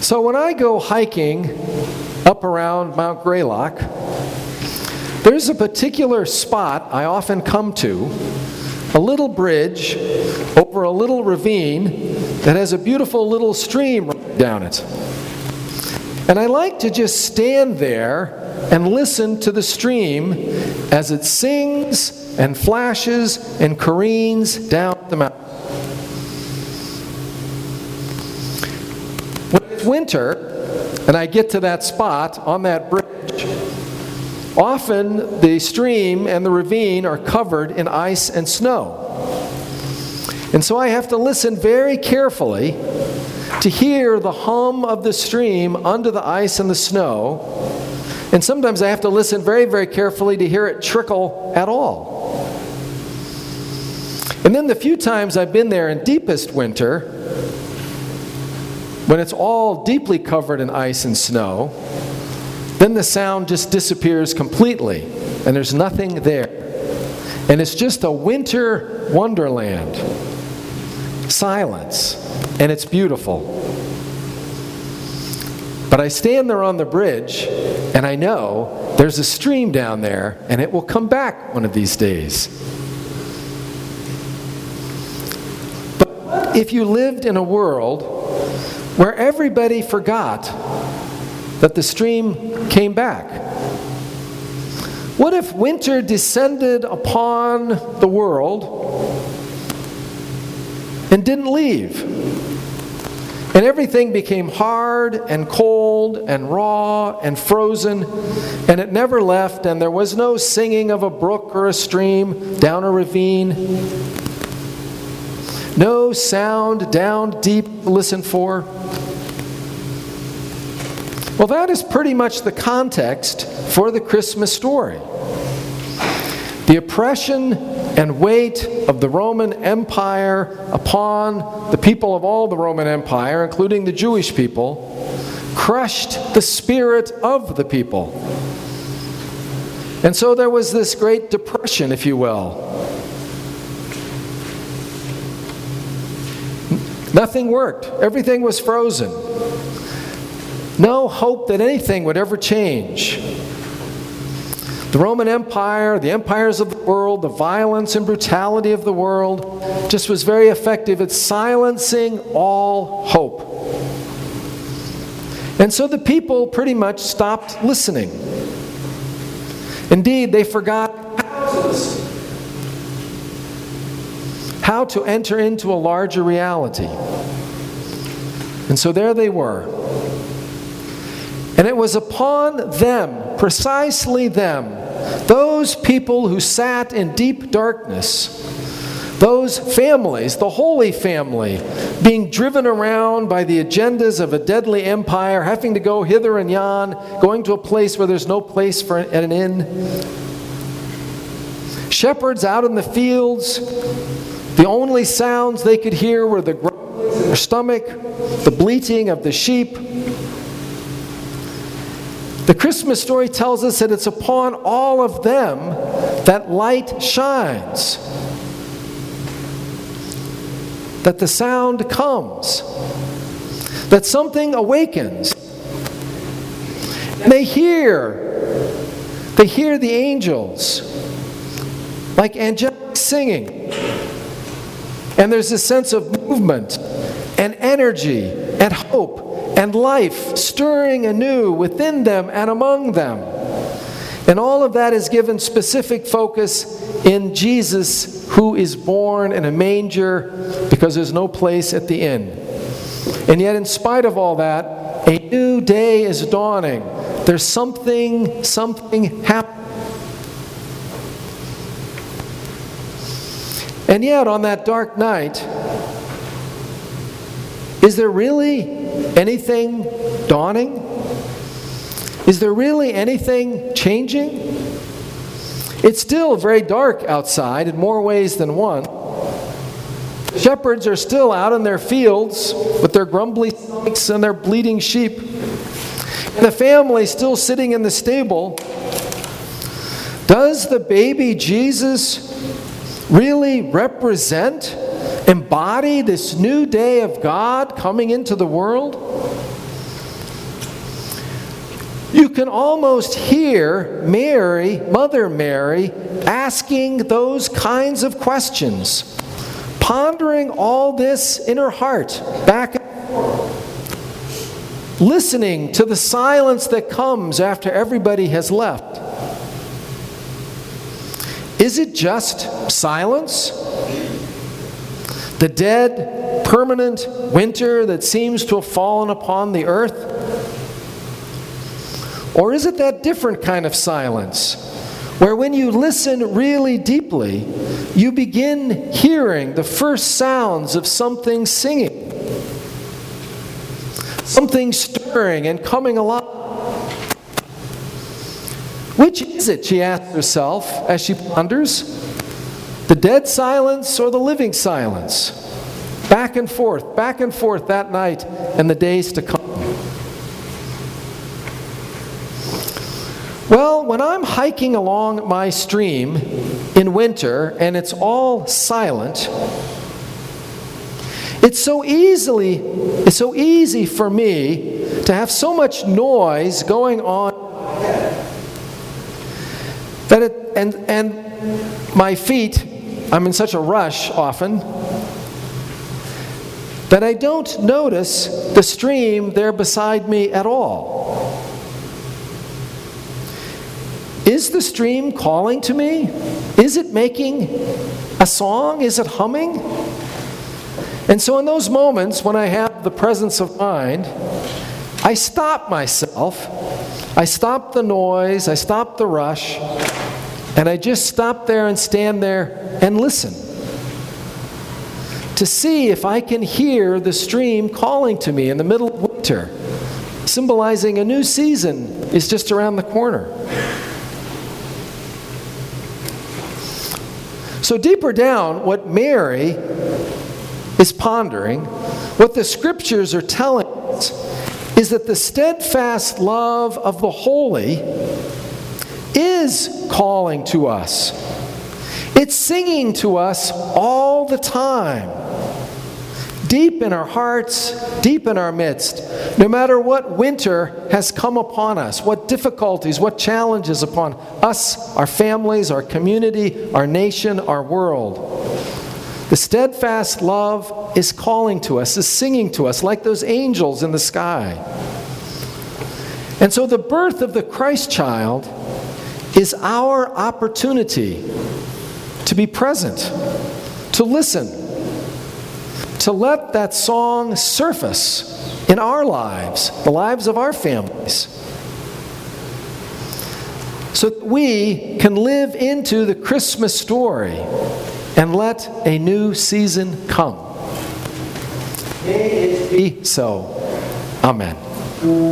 So when I go hiking up around Mount Greylock, there's a particular spot I often come to, a little bridge over a little ravine that has a beautiful little stream down it. And I like to just stand there and listen to the stream as it sings and flashes and careens down the mountain. Winter and I get to that spot on that bridge, often the stream and the ravine are covered in ice and snow. And so I have to listen very carefully to hear the hum of the stream under the ice and the snow. And sometimes I have to listen very, very carefully to hear it trickle at all. And then the few times I've been there in deepest winter, when it's all deeply covered in ice and snow, then the sound just disappears completely and there's nothing there. And it's just a winter wonderland. Silence. And it's beautiful. But I stand there on the bridge and I know there's a stream down there and it will come back one of these days. But if you lived in a world where everybody forgot that the stream came back, what if winter descended upon the world and didn't leave? And everything became hard and cold and raw and frozen, and it never left, and there was no singing of a brook or a stream down a ravine. No sound down deep listen for. Well, that is pretty much the context for the Christmas story. The oppression and weight of the Roman Empire upon the people of all the Roman Empire, including the Jewish people, crushed the spirit of the people. And so there was this great depression, if you will. Nothing worked, everything was frozen. No hope that anything would ever change. The Roman Empire, the empires of the world, the violence and brutality of the world just was very effective at silencing all hope. And so the people pretty much stopped listening. Indeed, they forgot how to listen, how to enter into a larger reality. And so there they were. And it was upon them, precisely them, those people who sat in deep darkness, those families, the Holy Family, being driven around by the agendas of a deadly empire, having to go hither and yon, going to a place where there's no place for an inn. Shepherds out in the fields, the only sounds they could hear were the grumbling in their stomach, the bleating of the sheep, the Christmas story tells us that it's upon all of them that light shines, that the sound comes, that something awakens. They hear, they hear the angels like angelic singing. And there's a sense of movement and energy and hope and life stirring anew within them and among them. And all of that is given specific focus in Jesus, who is born in a manger because there's no place at the inn. And yet, in spite of all that, a new day is dawning. There's something, something happening. And yet, on that dark night, is there really anything dawning? Is there really anything changing? It's still very dark outside in more ways than one. Shepherds are still out in their fields with their grumbly stomachs and their bleeding sheep. And the family still sitting in the stable. Does the baby Jesus really represent embody this new day of God coming into the world? You can almost hear Mary, Mother Mary, asking those kinds of questions, pondering all this in her heart, back listening to the silence that comes after everybody has left. Is it just silence? The dead, permanent winter that seems to have fallen upon the earth? Or is it that different kind of silence where when you listen really deeply, you begin hearing the first sounds of something singing, something stirring and coming alive? Which is it, she asks herself as she ponders? The dead silence or the living silence? Back and forth, back and forth that night and the days to come. Well, when I'm hiking along my stream in winter and it's all silent, it's so easily it's so easy for me to have so much noise going on that it, and and my feet I'm in such a rush often that I don't notice the stream there beside me at all. Is the stream calling to me? Is it making a song? Is it humming? And so, in those moments when I have the presence of mind, I stop myself. I stop the noise. I stop the rush. And I just stop there and stand there and listen to see if I can hear the stream calling to me in the middle of winter, symbolizing a new season is just around the corner. So, deeper down, what Mary is pondering, what the scriptures are telling us, is that the steadfast love of the holy is calling to us. It's singing to us all the time deep in our hearts, deep in our midst, no matter what winter has come upon us, what difficulties, what challenges upon us, our families, our community, our nation, our world. The steadfast love is calling to us, is singing to us like those angels in the sky. And so the birth of the Christ child is our opportunity to be present, to listen to let that song surface in our lives, the lives of our families, so that we can live into the Christmas story and let a new season come. May it be so. Amen.